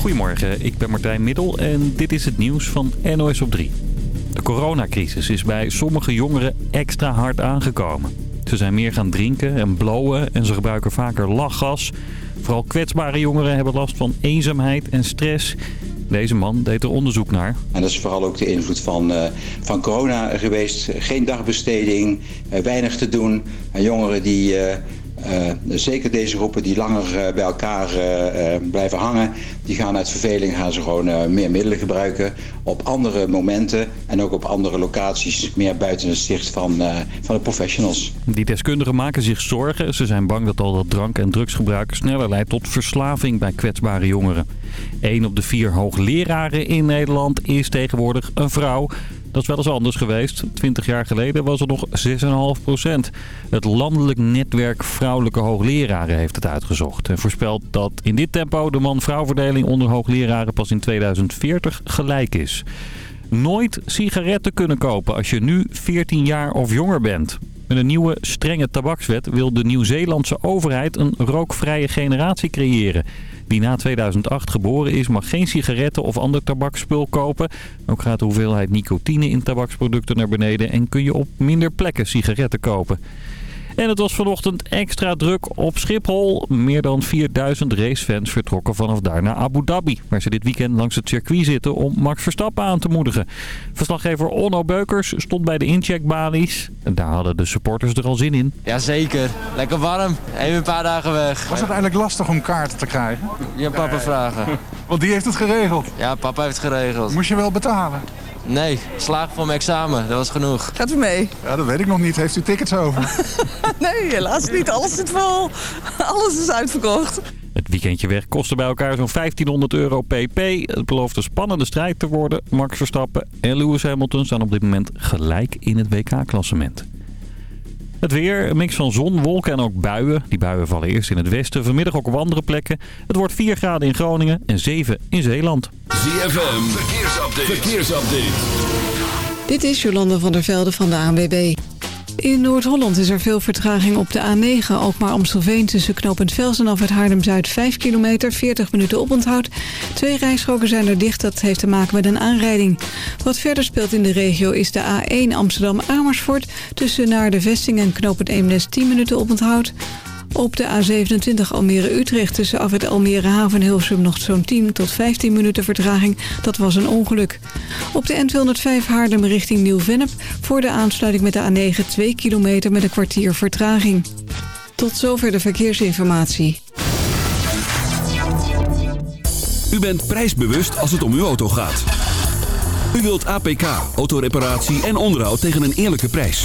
Goedemorgen, ik ben Martijn Middel en dit is het nieuws van NOS op 3. De coronacrisis is bij sommige jongeren extra hard aangekomen. Ze zijn meer gaan drinken en blowen en ze gebruiken vaker lachgas. Vooral kwetsbare jongeren hebben last van eenzaamheid en stress. Deze man deed er onderzoek naar. En dat is vooral ook de invloed van, uh, van corona geweest. Geen dagbesteding, uh, weinig te doen. En jongeren die... Uh, zeker deze groepen die langer uh, bij elkaar uh, blijven hangen, die gaan uit verveling gaan ze gewoon meer middelen gebruiken op andere momenten en ook op andere locaties, meer buiten het zicht van, van de professionals. Die deskundigen maken zich zorgen. Ze zijn bang dat al dat drank- en drugsgebruik sneller leidt tot verslaving bij kwetsbare jongeren. Een op de vier hoogleraren in Nederland is tegenwoordig een vrouw. Dat is wel eens anders geweest. Twintig jaar geleden was het nog 6,5 procent. Het landelijk netwerk vrouwelijke hoogleraren heeft het uitgezocht. En voorspelt dat in dit tempo de man-vrouw verdeling onder hoogleraren pas in 2040 gelijk is. Nooit sigaretten kunnen kopen als je nu 14 jaar of jonger bent. Met een nieuwe strenge tabakswet wil de Nieuw-Zeelandse overheid een rookvrije generatie creëren. Wie na 2008 geboren is mag geen sigaretten of ander tabakspul kopen. Ook gaat de hoeveelheid nicotine in tabaksproducten naar beneden en kun je op minder plekken sigaretten kopen. En het was vanochtend extra druk op Schiphol. Meer dan 4000 racefans vertrokken vanaf daar naar Abu Dhabi. Waar ze dit weekend langs het circuit zitten om Max Verstappen aan te moedigen. Verslaggever Onno Beukers stond bij de incheckbalies. En daar hadden de supporters er al zin in. Jazeker. Lekker warm. Even een paar dagen weg. Was het eigenlijk lastig om kaarten te krijgen? Je papa vragen. Want die heeft het geregeld? Ja, papa heeft het geregeld. Moest je wel betalen? Nee, slagen voor mijn examen. Dat was genoeg. Gaat u mee? Ja, dat weet ik nog niet. Heeft u tickets over? nee, helaas niet. Alles zit vol. Alles is uitverkocht. Het weekendje weg kostte bij elkaar zo'n 1500 euro pp. Het belooft een spannende strijd te worden. Max Verstappen en Lewis Hamilton staan op dit moment gelijk in het WK-klassement. Het weer, een mix van zon, wolken en ook buien. Die buien vallen eerst in het westen, vanmiddag ook op andere plekken. Het wordt 4 graden in Groningen en 7 in Zeeland. ZFM, verkeersupdate. verkeersupdate. Dit is Jolanda van der Velde van de ANWB. In Noord-Holland is er veel vertraging op de A9. Alkmaar Amstelveen tussen knooppunt Velsen af het Haarlem-Zuid 5 kilometer, 40 minuten oponthoud. Twee rijstroken zijn er dicht, dat heeft te maken met een aanrijding. Wat verder speelt in de regio is de A1 Amsterdam-Amersfoort... tussen naar de vesting en knooppunt Eemnes 10 minuten oponthoud. Op de A27 Almere-Utrecht tussen het Almere Haven en Hilversum nog zo'n 10 tot 15 minuten vertraging. Dat was een ongeluk. Op de N205 Haarlem richting Nieuw-Vennep voor de aansluiting met de A9 2 kilometer met een kwartier vertraging. Tot zover de verkeersinformatie. U bent prijsbewust als het om uw auto gaat. U wilt APK, autoreparatie en onderhoud tegen een eerlijke prijs.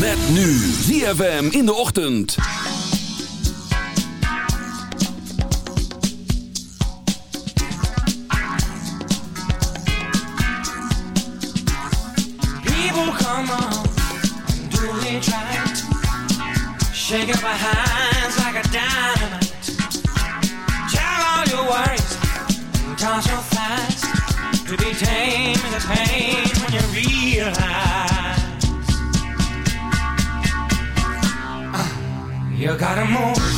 Met nu ZFM in de ochtend. People come on, do it right. Shake up our hands like a dynamite. Tell all your worries, toss your fast. To be tame is a pain when you realize. You gotta move.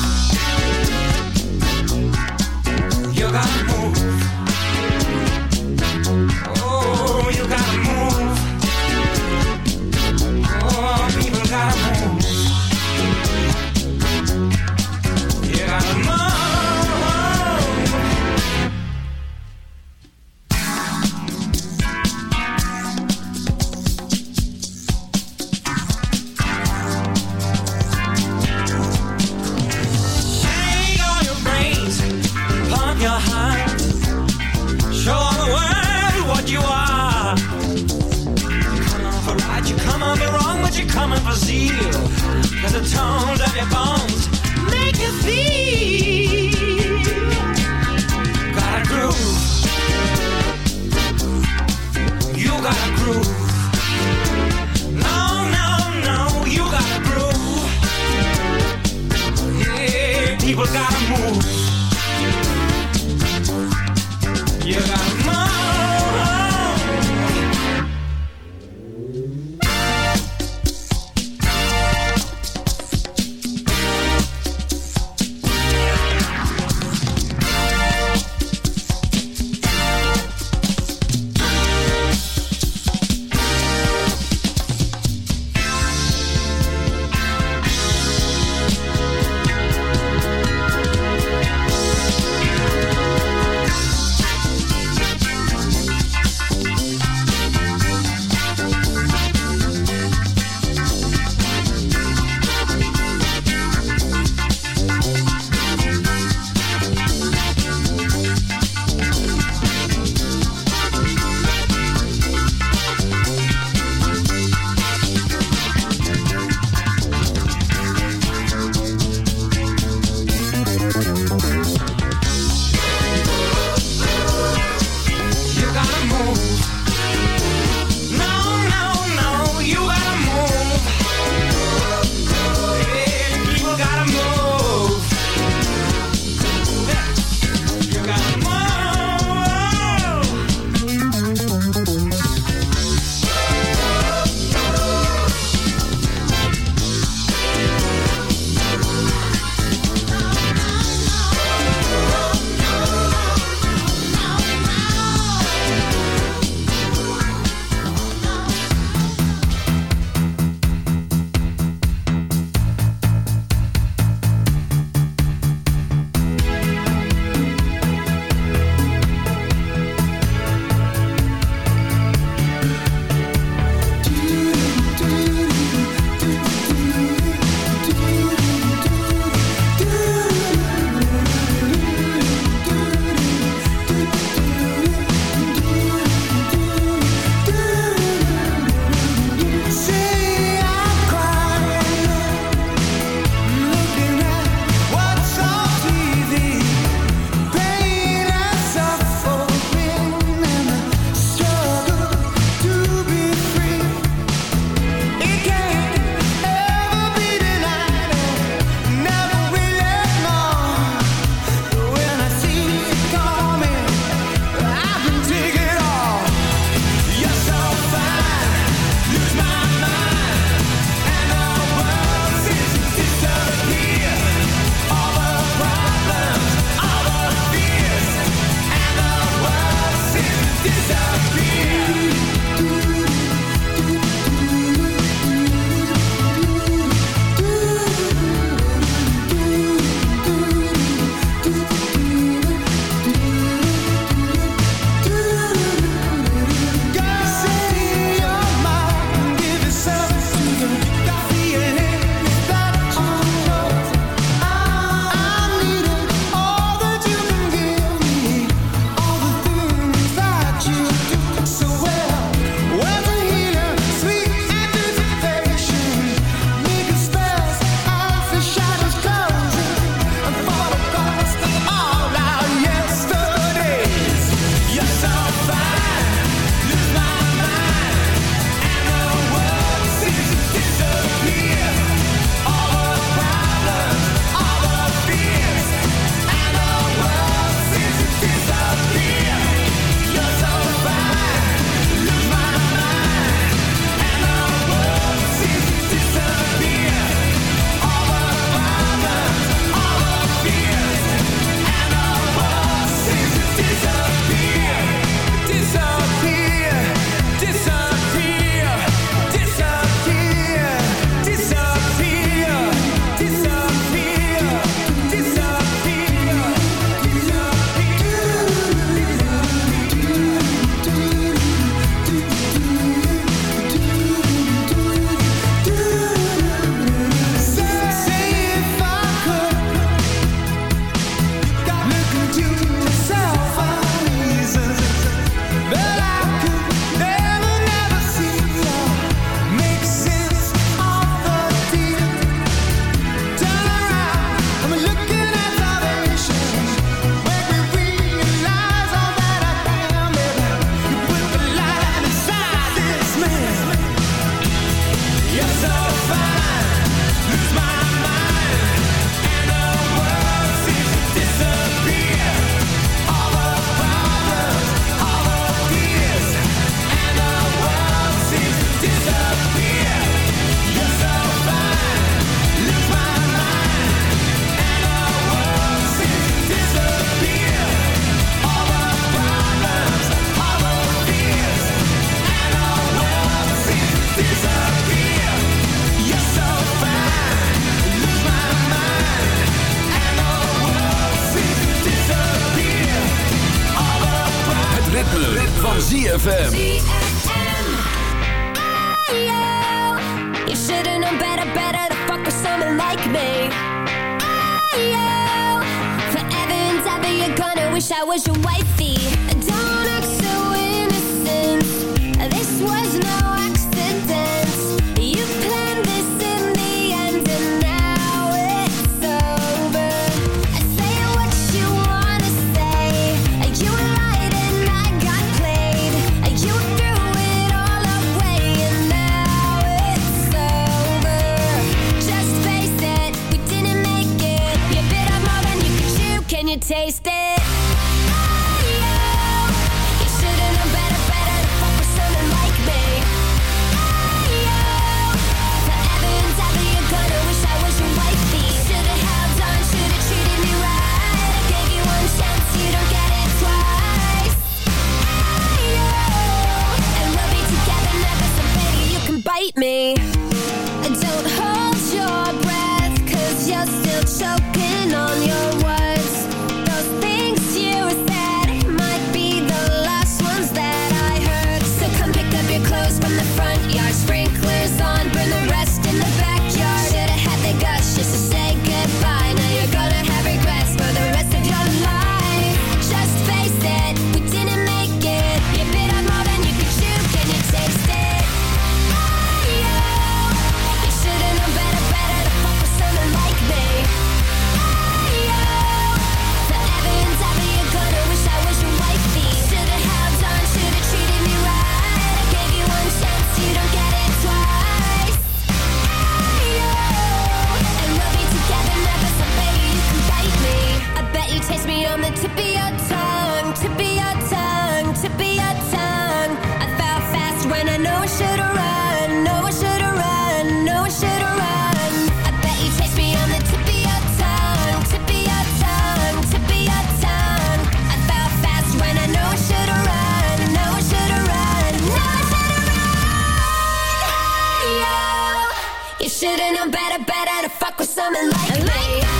shit and I'm better, better to fuck with someone like me.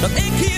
dat ik hier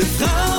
De vrouw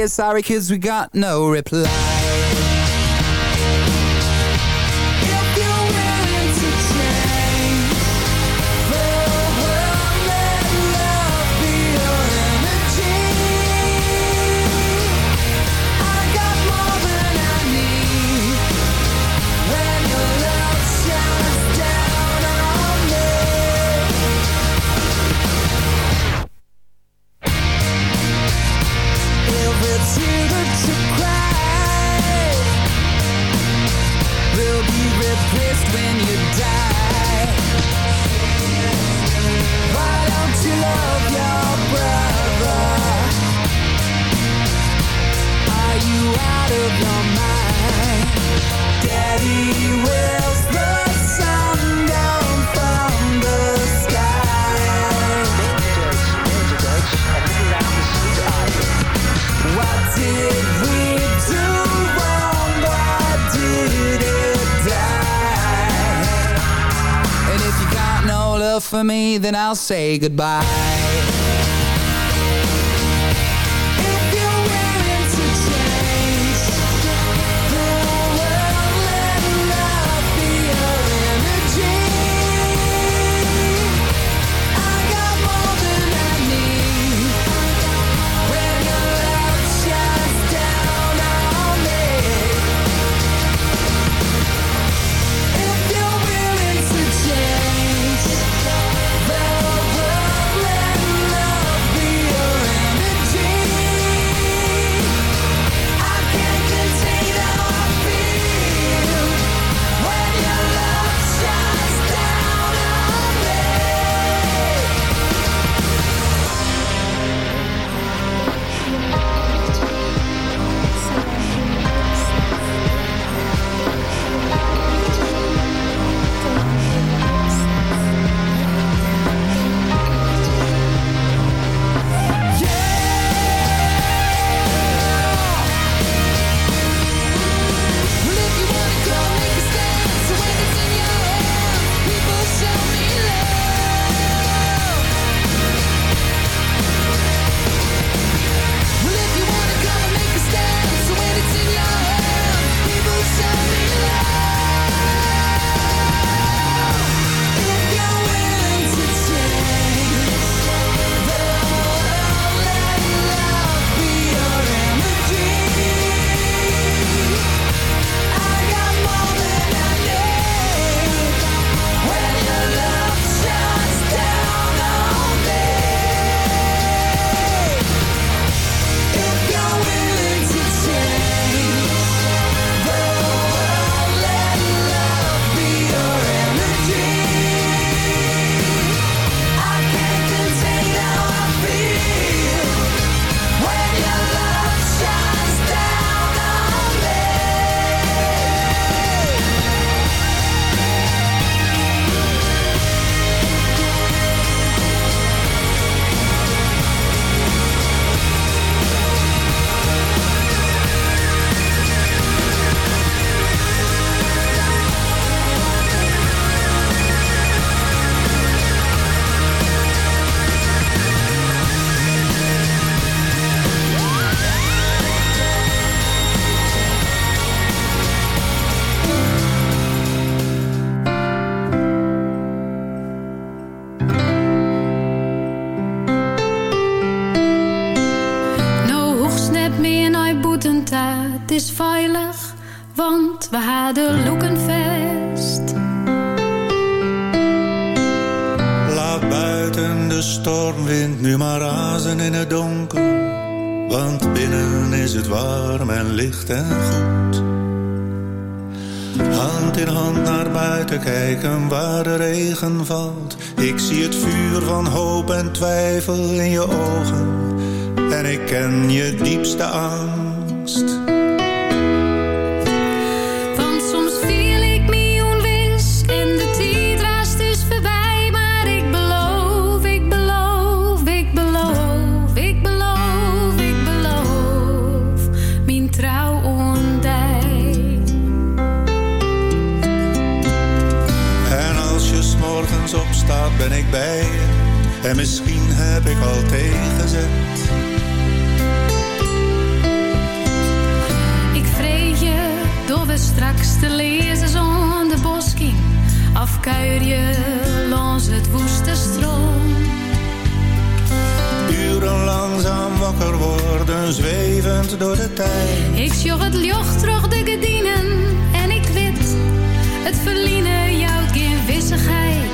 say sorry kids, we got no reply. I'll say goodbye. kijken waar de regen valt. Ik zie het vuur van hoop en twijfel in je ogen. En ik ken je diepste aan Misschien heb ik al tegenzet. Ik vreet je door we straks te lezen zonder bosking. Afkuier je langs het woeste stroom. Uren langzaam wakker worden, zwevend door de tijd. Ik sjoch het joch terug de gedienen en ik wit. Het verliezen jouw geen.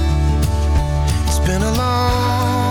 Been a long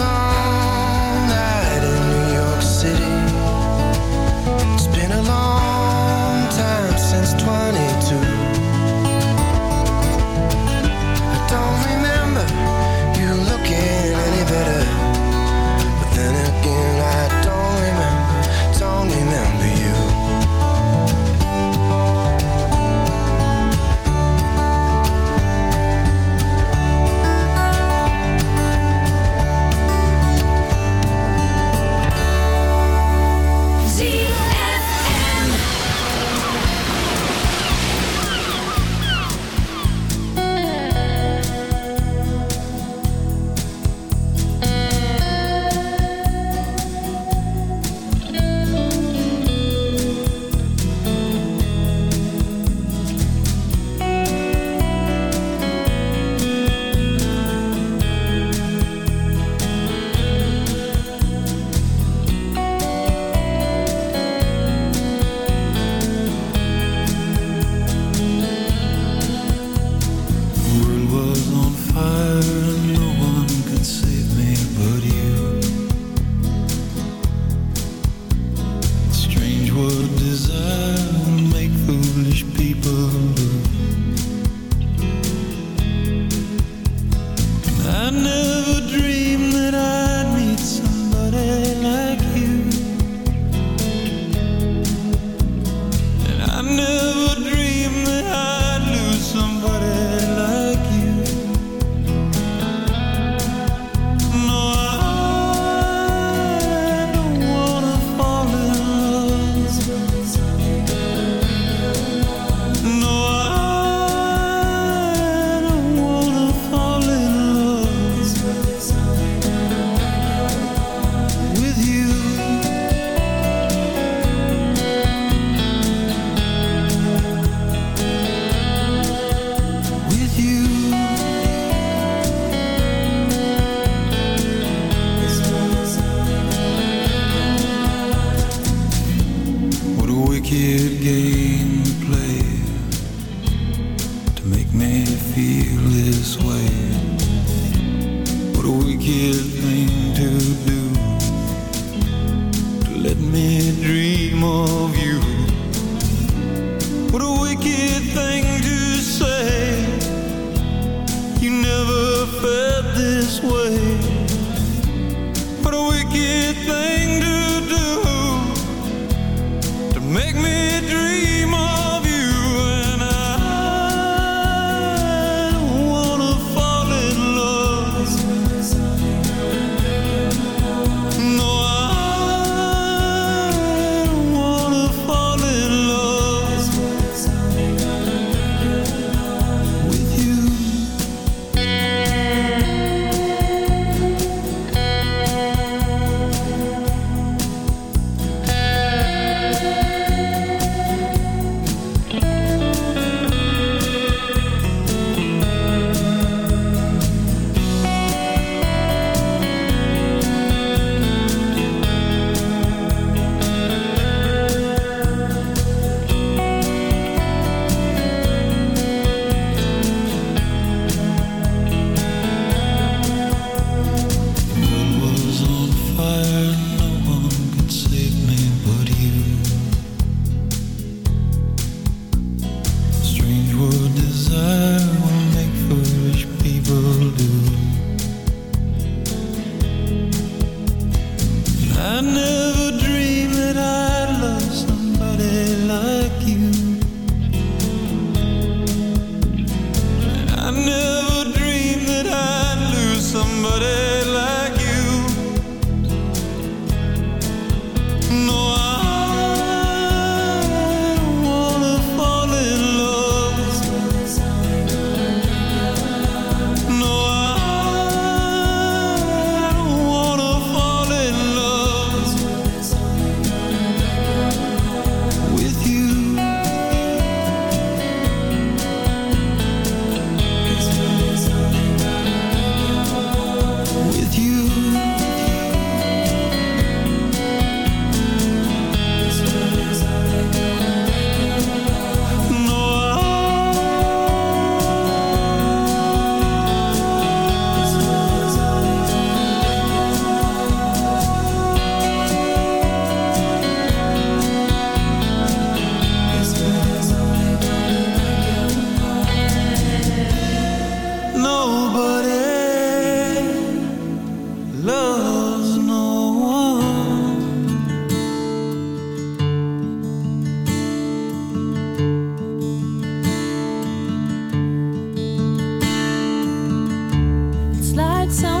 it's on